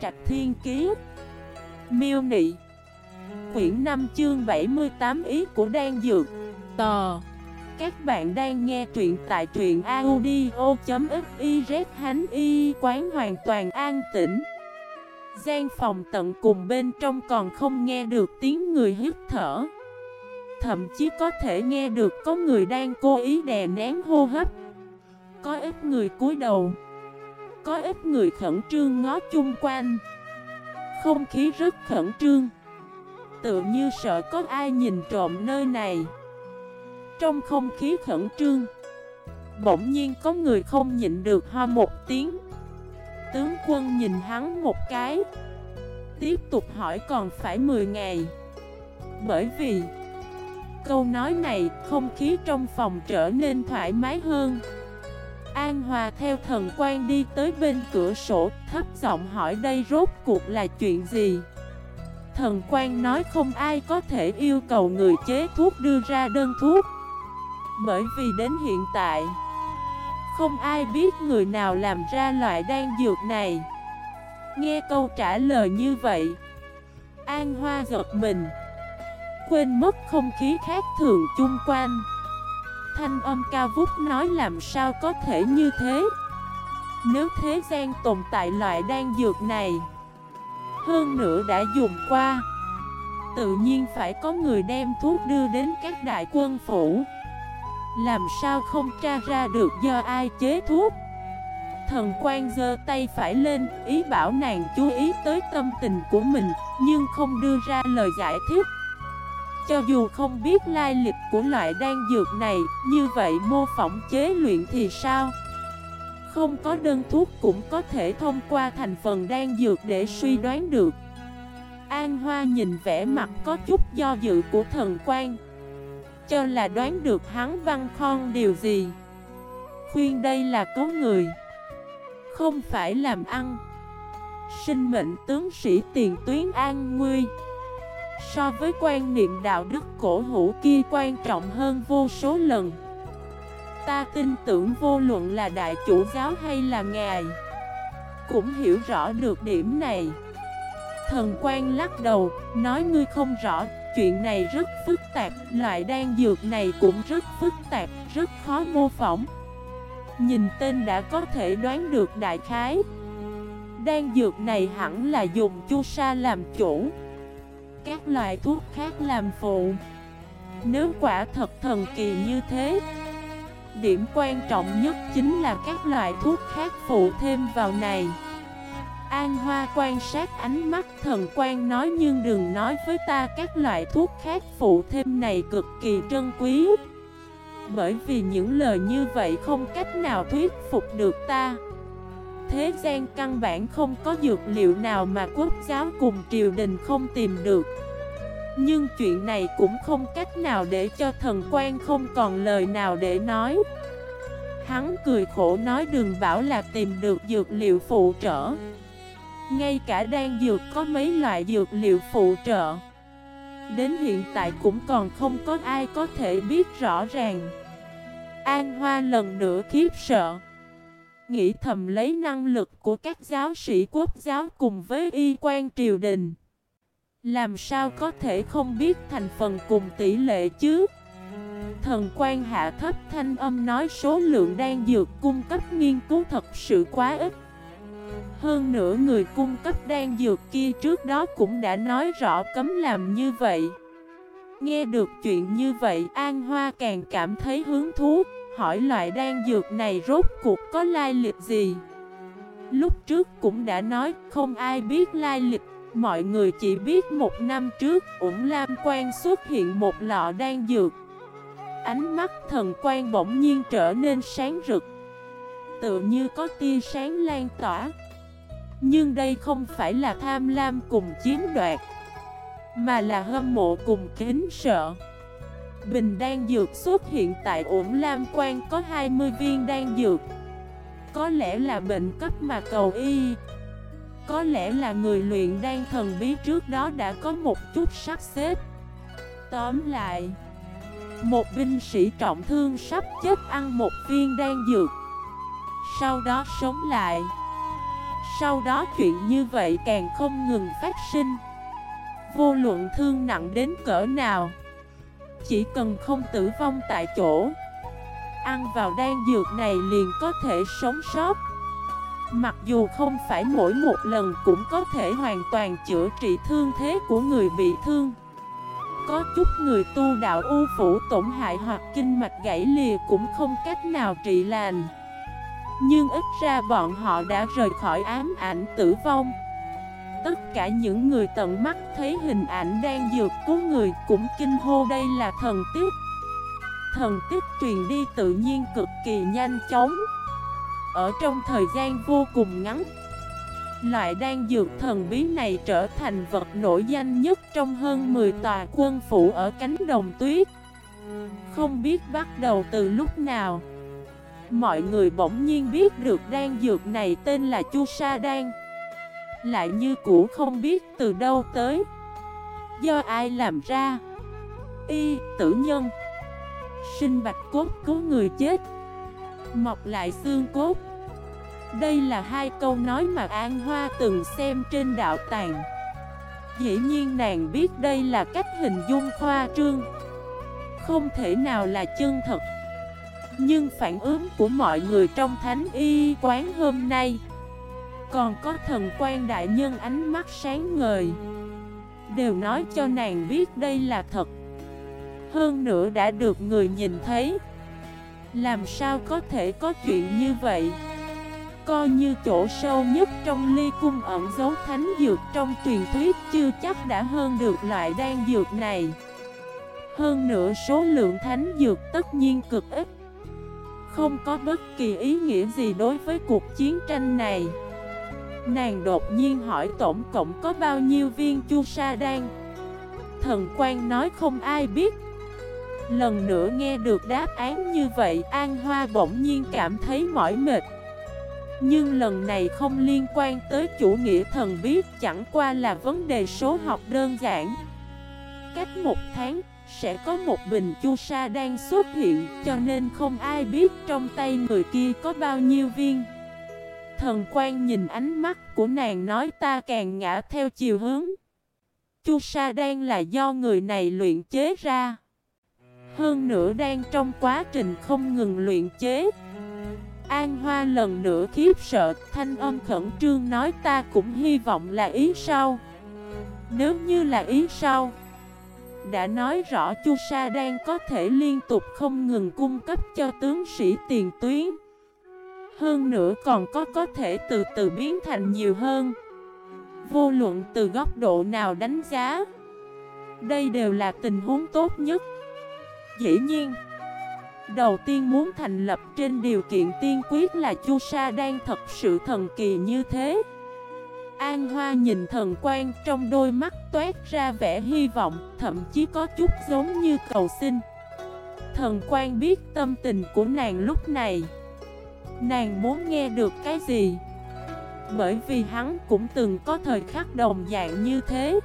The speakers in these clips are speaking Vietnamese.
Trạch Thiên Kiế Miêu Nị. Quyển 5 chương 78 ý của Đan Dược. Tò. Các bạn đang nghe truyện tại truyện audio.xyz Hánh y, quán hoàn toàn an tĩnh. Gian phòng tận cùng bên trong còn không nghe được tiếng người hít thở. Thậm chí có thể nghe được có người đang cố ý đè nén hô hấp. Có ít người cúi đầu. Có ít người khẩn trương ngó chung quanh. Không khí rất khẩn trương. Tự như sợ có ai nhìn trộm nơi này. Trong không khí khẩn trương, Bỗng nhiên có người không nhịn được ho một tiếng. Tướng quân nhìn hắn một cái, Tiếp tục hỏi còn phải 10 ngày. Bởi vì, Câu nói này không khí trong phòng trở nên thoải mái hơn. An Hòa theo thần quan đi tới bên cửa sổ, Thấp giọng hỏi đây rốt cuộc là chuyện gì? Thần quan nói không ai có thể yêu cầu người chế thuốc đưa ra đơn thuốc. Bởi vì đến hiện tại, không ai biết người nào làm ra loại đan dược này. Nghe câu trả lời như vậy, An Hoa giật mình, Quên mất không khí khác thường chung quanh. Thanh âm cao vút nói làm sao có thể như thế? Nếu thế gian tồn tại loại đan dược này, Hơn nữa đã dùng qua, Tự nhiên phải có người đem thuốc đưa đến các đại quân phủ. Làm sao không tra ra được do ai chế thuốc? Thần quan giơ tay phải lên, Ý bảo nàng chú ý tới tâm tình của mình, Nhưng không đưa ra lời giải thích. Cho dù không biết lai lịch của loại đan dược này, Như vậy mô phỏng chế luyện thì sao? Không có đơn thuốc cũng có thể thông qua thành phần đan dược để suy đoán được. An Hoa nhìn vẻ mặt có chút do dự của thần quan. Cho là đoán được hắn văn khon điều gì? Khuyên đây là có người. Không phải làm ăn. Sinh mệnh tướng sĩ tiền tuyến an nguy. So với quan niệm đạo đức cổ hủ kia quan trọng hơn vô số lần. Ta tin tưởng vô luận là đại chủ giáo hay là ngài Cũng hiểu rõ được điểm này. Thần quan lắc đầu, nói ngươi không rõ Chuyện này rất phức tạp, loại đan dược này cũng rất phức tạp, rất khó mô phỏng. Nhìn tên đã có thể đoán được đại khái. Đan dược này hẳn là dùng chu sa làm chủ. Các loại thuốc khác làm phụ. Nếu quả thật thần kỳ như thế, Điểm quan trọng nhất chính là các loại thuốc khác phụ thêm vào này. An Hoa quan sát ánh mắt thần quan nói nhưng đừng nói với ta các loại thuốc khác phụ thêm này cực kỳ trân quý. Bởi vì những lời như vậy không cách nào thuyết phục được ta. Thế gian căn bản không có dược liệu nào mà quốc giáo cùng triều đình không tìm được. Nhưng chuyện này cũng không cách nào để cho thần quan không còn lời nào để nói. Hắn cười khổ nói đừng bảo là tìm được dược liệu phụ trợ. Ngay cả đan dược có mấy loại dược liệu phụ trợ, Đến hiện tại cũng còn không có ai có thể biết rõ ràng. An Hoa lần nữa khiếp sợ. Nghĩ thầm lấy năng lực của các giáo sĩ quốc giáo cùng với y quan triều đình. Làm sao có thể không biết thành phần cùng tỷ lệ chứ? Thần quan hạ thấp thanh âm nói số lượng đan dược cung cấp nghiên cứu thật sự quá ít. Hơn nữa người cung cấp đan dược kia trước đó cũng đã nói rõ cấm làm như vậy. Nghe được chuyện như vậy, An Hoa càng cảm thấy hứng thú. Hỏi loại đan dược này rốt cuộc có lai lịch gì? Lúc trước cũng đã nói, không ai biết lai lịch. Mọi người chỉ biết một năm trước Ủng Lam Quan xuất hiện một lọ đan dược. Ánh mắt thần quan bỗng nhiên trở nên sáng rực. Tự như có tia sáng lan tỏa. Nhưng đây không phải là tham lam cùng chiếm đoạt, Mà là hâm mộ cùng kính sợ. Bình đan dược xuất hiện tại ổn lam quan có 20 viên đan dược. Có lẽ là bệnh cấp mà cầu y. Có lẽ là người luyện đan thần bí trước đó đã có một chút sắp xếp. Tóm lại, Một binh sĩ trọng thương sắp chết ăn một viên đan dược. Sau đó sống lại. Sau đó chuyện như vậy càng không ngừng phát sinh. Vô luận thương nặng đến cỡ nào chỉ cần không tử vong tại chỗ, Ăn vào đan dược này liền có thể sống sót. Mặc dù không phải mỗi một lần cũng có thể hoàn toàn chữa trị thương thế của người bị thương. Có chút người tu đạo u phủ tổn hại hoặc kinh mạch gãy lìa cũng không cách nào trị lành. Nhưng ít ra bọn họ đã rời khỏi ám ảnh tử vong. Tất cả những người tận mắt thấy hình ảnh đang dược cứu người cũng kinh hô đây là thần tiết Thần tiết truyền đi tự nhiên cực kỳ nhanh chóng. Ở trong thời gian vô cùng ngắn, Loại đan dược thần bí này trở thành vật nổi danh nhất trong hơn 10 tòa quân phủ ở cánh đồng tuyết. Không biết bắt đầu từ lúc nào, Mọi người bỗng nhiên biết được đan dược này tên là Chu Sa Đan. Lại như cũ không biết từ đâu tới. Do ai làm ra? Y, tử nhân. Sinh bạch cốt cứu người chết. Mọc lại xương cốt. Đây là hai câu nói mà An Hoa từng xem trên đạo tàng. Dĩ nhiên nàng biết đây là cách hình dung khoa trương. Không thể nào là chân thật. Nhưng phản ứng của mọi người trong thánh y quán hôm nay còn có thần quan đại nhân ánh mắt sáng ngời. Đều nói cho nàng biết đây là thật. Hơn nữa đã được người nhìn thấy. Làm sao có thể có chuyện như vậy? Coi như chỗ sâu nhất trong ly cung ẩn dấu thánh dược trong truyền thuyết chưa chắc đã hơn được loại đan dược này. Hơn nữa số lượng thánh dược tất nhiên cực ít. Không có bất kỳ ý nghĩa gì đối với cuộc chiến tranh này. Nàng đột nhiên hỏi tổng cộng có bao nhiêu viên chu sa đan? Thần quan nói không ai biết. Lần nữa nghe được đáp án như vậy, An Hoa bỗng nhiên cảm thấy mỏi mệt. Nhưng lần này không liên quan tới chủ nghĩa thần biết Chẳng qua là vấn đề số học đơn giản. Cách một tháng, sẽ có một bình chu sa đang xuất hiện, Cho nên không ai biết trong tay người kia có bao nhiêu viên. Thần quan nhìn ánh mắt của nàng nói ta càng ngã theo chiều hướng. Chu sa đang là do người này luyện chế ra. Hơn nữa đang trong quá trình không ngừng luyện chế. An Hoa lần nữa khiếp sợ, Thanh âm khẩn trương nói ta cũng hy vọng là ý sau. Nếu như là ý sau, Đã nói rõ Chu Sa đang có thể liên tục không ngừng cung cấp cho tướng sĩ tiền tuyến. Hơn nữa còn có có thể từ từ biến thành nhiều hơn. Vô luận từ góc độ nào đánh giá, Đây đều là tình huống tốt nhất. Dĩ nhiên, Đầu tiên muốn thành lập trên điều kiện tiên quyết là Chu Sa đang thật sự thần kỳ như thế. An Hoa nhìn thần quan trong đôi mắt toát ra vẻ hy vọng, Thậm chí có chút giống như cầu xin. Thần quan biết tâm tình của nàng lúc này. Nàng muốn nghe được cái gì? Bởi vì hắn cũng từng có thời khắc đồng dạng như thế.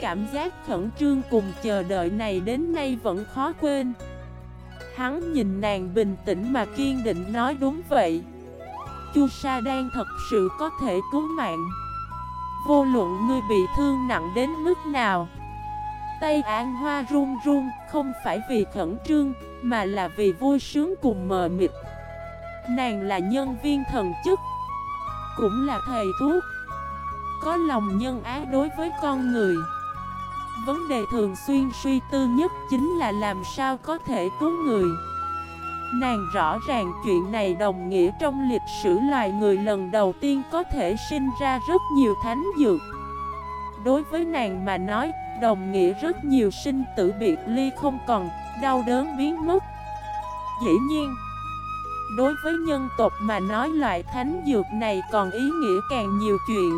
Cảm giác khẩn trương cùng chờ đợi này đến nay vẫn khó quên. Hắn nhìn nàng bình tĩnh mà kiên định nói đúng vậy. Chu Sa đang thật sự có thể cứu mạng. Vô luận ngươi bị thương nặng đến mức nào Tay An Hoa run run, Không phải vì khẩn trương, Mà là vì vui sướng cùng mờ mịt. Nàng là nhân viên thần chức Cũng là thầy thuốc. Có lòng nhân ái đối với con người. Vấn đề thường xuyên suy tư nhất chính là làm sao có thể cứu người. Nàng rõ ràng chuyện này đồng nghĩa trong lịch sử loài người lần đầu tiên có thể sinh ra rất nhiều thánh dược. Đối với nàng mà nói, đồng nghĩa rất nhiều sinh tử biệt ly không còn, đau đớn biến mất. Dĩ nhiên, đối với nhân tộc mà nói loại thánh dược này còn ý nghĩa càng nhiều chuyện.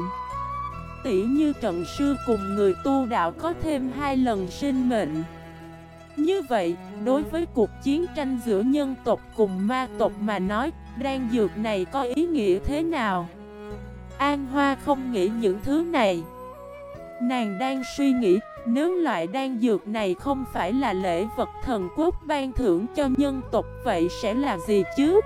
Tỷ như trận sư cùng người tu đạo có thêm hai lần sinh mệnh. Như vậy, đối với cuộc chiến tranh giữa nhân tộc cùng ma tộc mà nói, đan dược này có ý nghĩa thế nào? An Hoa không nghĩ những thứ này. Nàng đang suy nghĩ, nếu loại đan dược này không phải là lễ vật thần quốc ban thưởng cho nhân tộc vậy sẽ là gì chứ?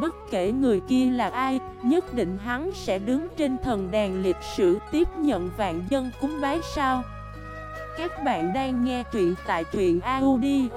Bất kể người kia là ai, nhất định hắn sẽ đứng trên thần đàn lịch sử tiếp nhận vạn dân cúng bái sao. Các bạn đang nghe truyện tại truyện audio.fif